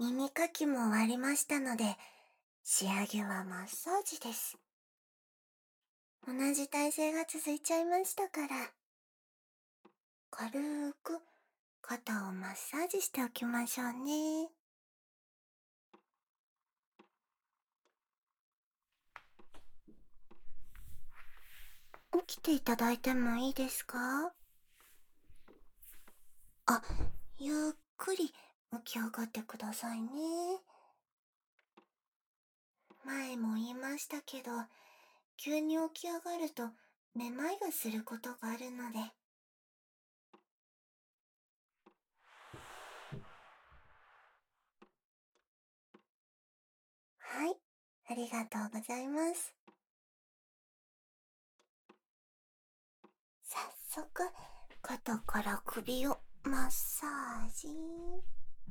耳かきも終わりましたので、仕上げはマッサージです。同じ体勢が続いちゃいましたから、軽く肩をマッサージしておきましょうね。起きていただいてもいいですか？あ、ゆっくり起き上がってくださいね。前も言いましたけど、急に起き上がるとめまいがすることがあるので。はい、ありがとうございます。早速、肩から首をマッサージ。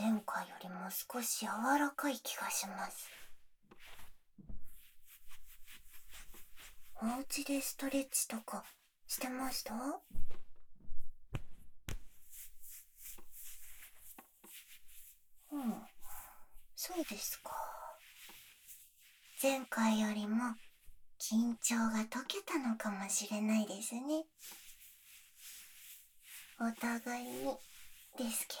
前回よりも少し柔らかい気がします。お家でストレッチとかしてました？うん、そうですか。前回よりも緊張が解けたのかもしれないですね。お互いにですけど。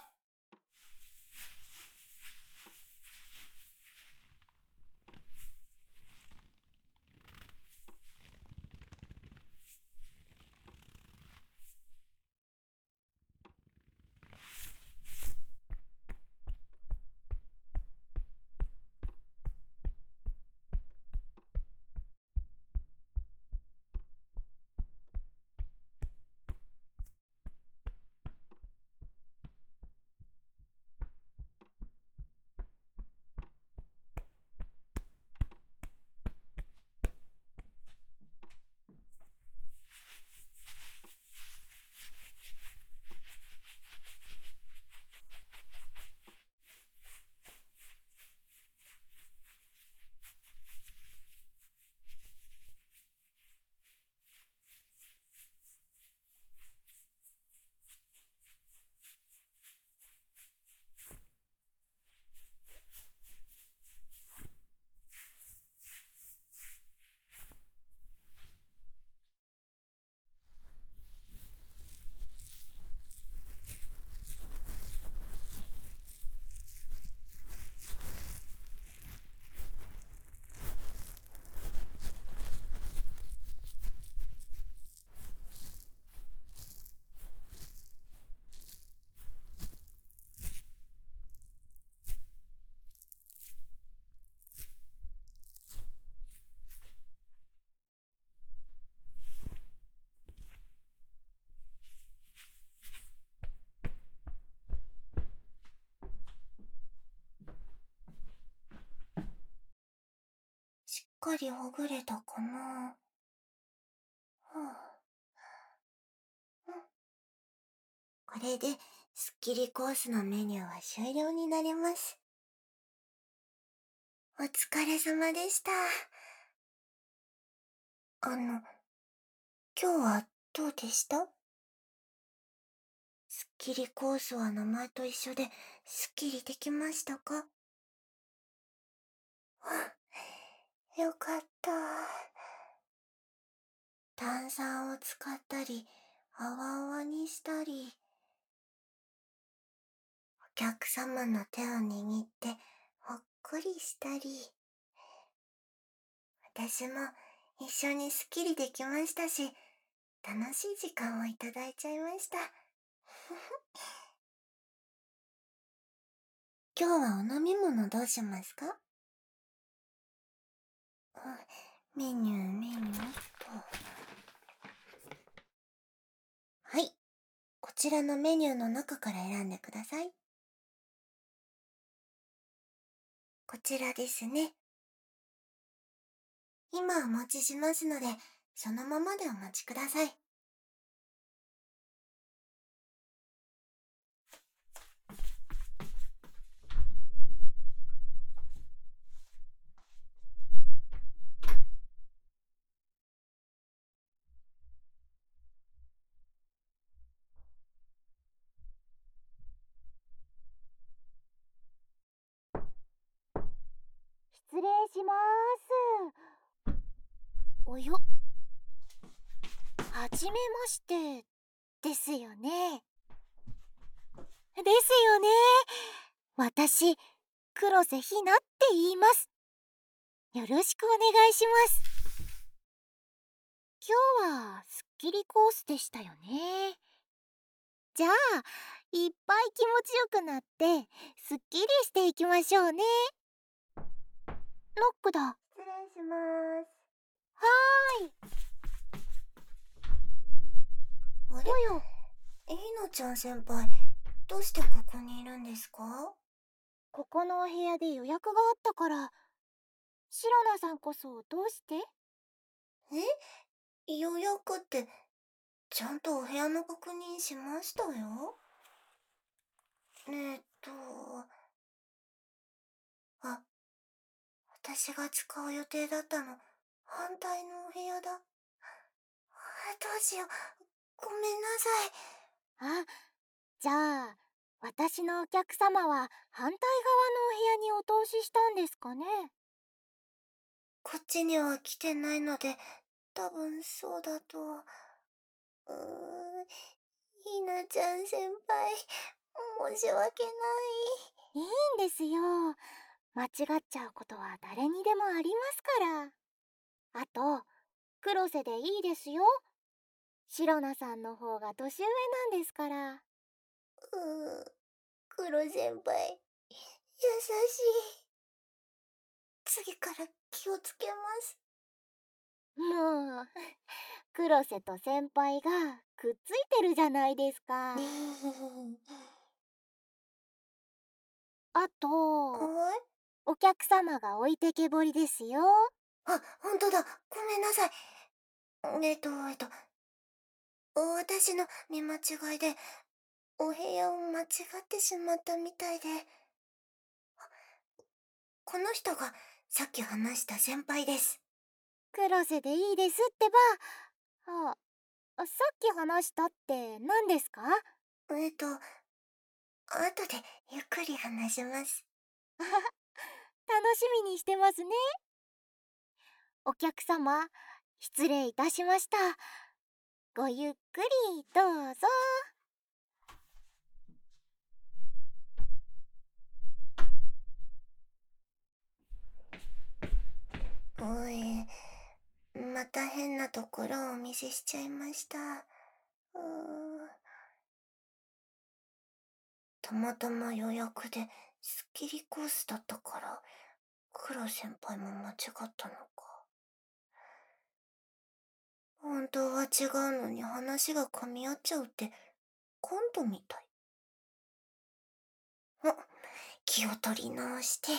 かりほぐれたかなはあ、うん。これで、スッキリコースのメニューは終了になります。お疲れ様でした。あの、今日はどうでした？スッキリコースは名前と一緒で、スッキリできましたか？あ、よかった。炭酸を使ったり、あわあわにしたり、お客様の手を握ってほっこりしたり、私も一緒にスッキリできましたし、楽しい時間をいただいちゃいました。今日はお飲み物どうしますか？メニュー、メニューと。はい。こちらのメニューの中から選んでください。こちらですね。今お持ちしますので、そのままでお待ちください。失礼しますおよ。はじめましてですよね。ですよね。私黒瀬ひなって言います。よろしくお願いします。今日はすっきりコースでしたよね。じゃあいっぱい気持ちよくなってすっきりしていきましょうね。ノックだ。失礼します。はーい。あれ？およひなちゃん先輩、どうしてここにいるんですか？ここのお部屋で予約があったから。シロナさんこそどうして？え？予約って、ちゃんとお部屋の確認しましたよ？えっと、あ、私が使う予定だったの、反対のお部屋だ。あどうしよう、ごめんなさい。あじゃあ私のお客様は反対側のお部屋にお通ししたんですかね？こっちには来てないので、多分そうだと。うーん、ひなちゃん先輩、申し訳ない。いいんですよ間違っちゃうことは誰にでもありますからあと黒瀬でいいですよ。シロナさんの方が年上なんですから。うーん、黒先輩、優しい。次から気をつけます。もう黒瀬と先輩がくっついてるじゃないですか。あとはい。お客様が置いてけぼりですよあ、ほんとだ。ごめんなさい。えっと、えっと、私の見間違いで、お部屋を間違ってしまったみたいで。あこの人がさっき話した先輩です。黒瀬でいいですってばあさっき話したって何ですか？えっと、後でゆっくり話します。楽しみにしてますねお客様失礼いたしましたごゆっくりどうぞおい、また変なところをお見せしちゃいました。たまたま予約でスッキリコースだったから、黒先輩も間違ったのか。本当は違うのに話が噛み合っちゃうってコントみたい。お、気を取り直して。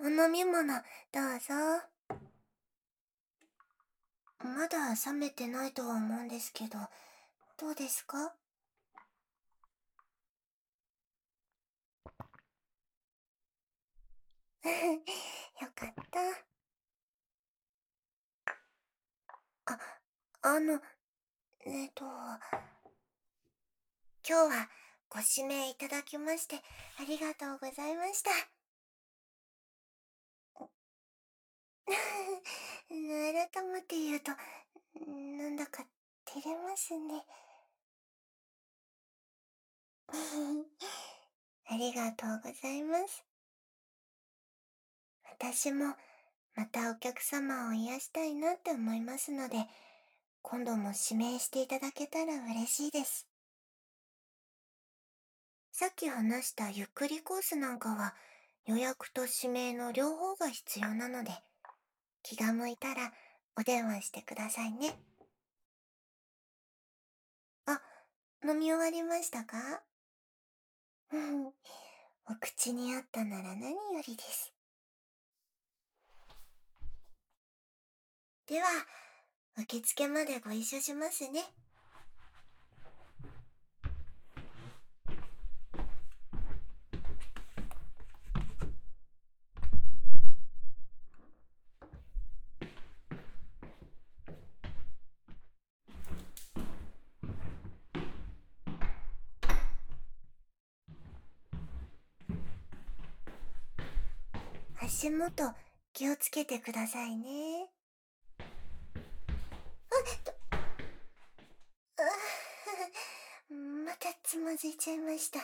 お飲み物どうぞ。まだ冷めてないとは思うんですけど、どうですか？よかった。あ、あの、えっと、今日はご指名いただきましてありがとうございました。改めて言うと、なんだか照れますね。ありがとうございます。私もまたお客様を癒したいなって思いますので、今度も指名していただけたら嬉しいです。さっき話したゆっくりコースなんかは予約と指名の両方が必要なので、気が向いたらお電話してくださいね。あ飲み終わりましたか？うん。お口に合ったなら何よりです。では、受付までご一緒しますね。足元気をつけてくださいね。あっと、あーまたつまずいちゃいました。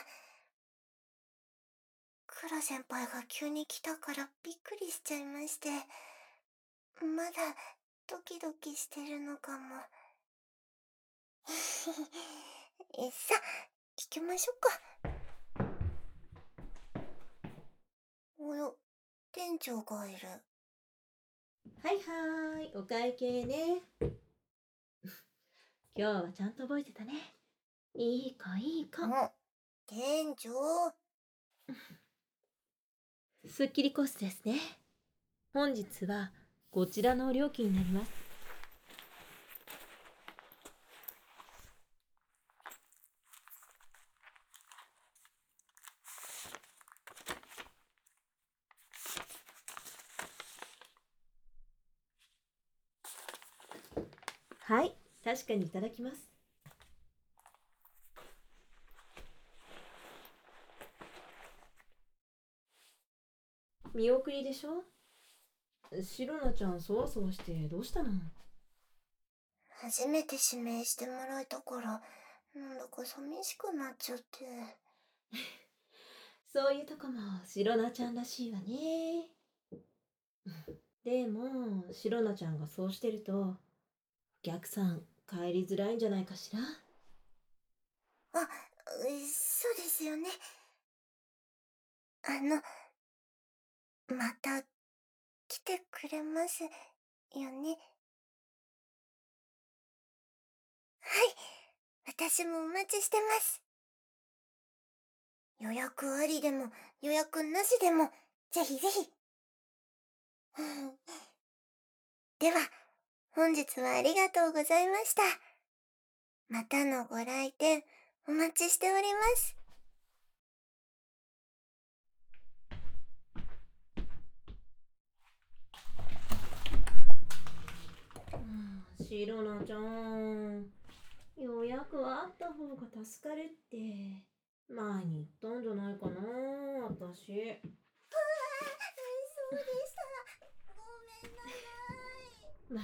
黒先輩が急に来たからびっくりしちゃいまして、まだドキドキしてるのかも。さあ、行きましょうか。およ、店長がいる。はいはーい、お会計ね。今日はちゃんと覚えてたね。いい子いい子。あ、店長。スッキリコースですね。本日はこちらのお料金になります。はい、確かにいただきます。見送りでしょ？シロナちゃんそわそわしてどうしたの？初めて指名してもらえたから、なんだか寂しくなっちゃって。そういうとこもシロナちゃんらしいわね。でも、シロナちゃんがそうしてると、お客さん帰りづらいんじゃないかしら？あ、うそうですよね。あの、また来てくれますよね。はい、私もお待ちしてます。予約ありでも予約なしでも、ぜひぜひ。では、本日はありがとうございました。またのご来店お待ちしております。シロナちゃん、予約はあった方が助かるって、前に言ったんじゃないかな、私。そうでした。ごめんなさい。まあ、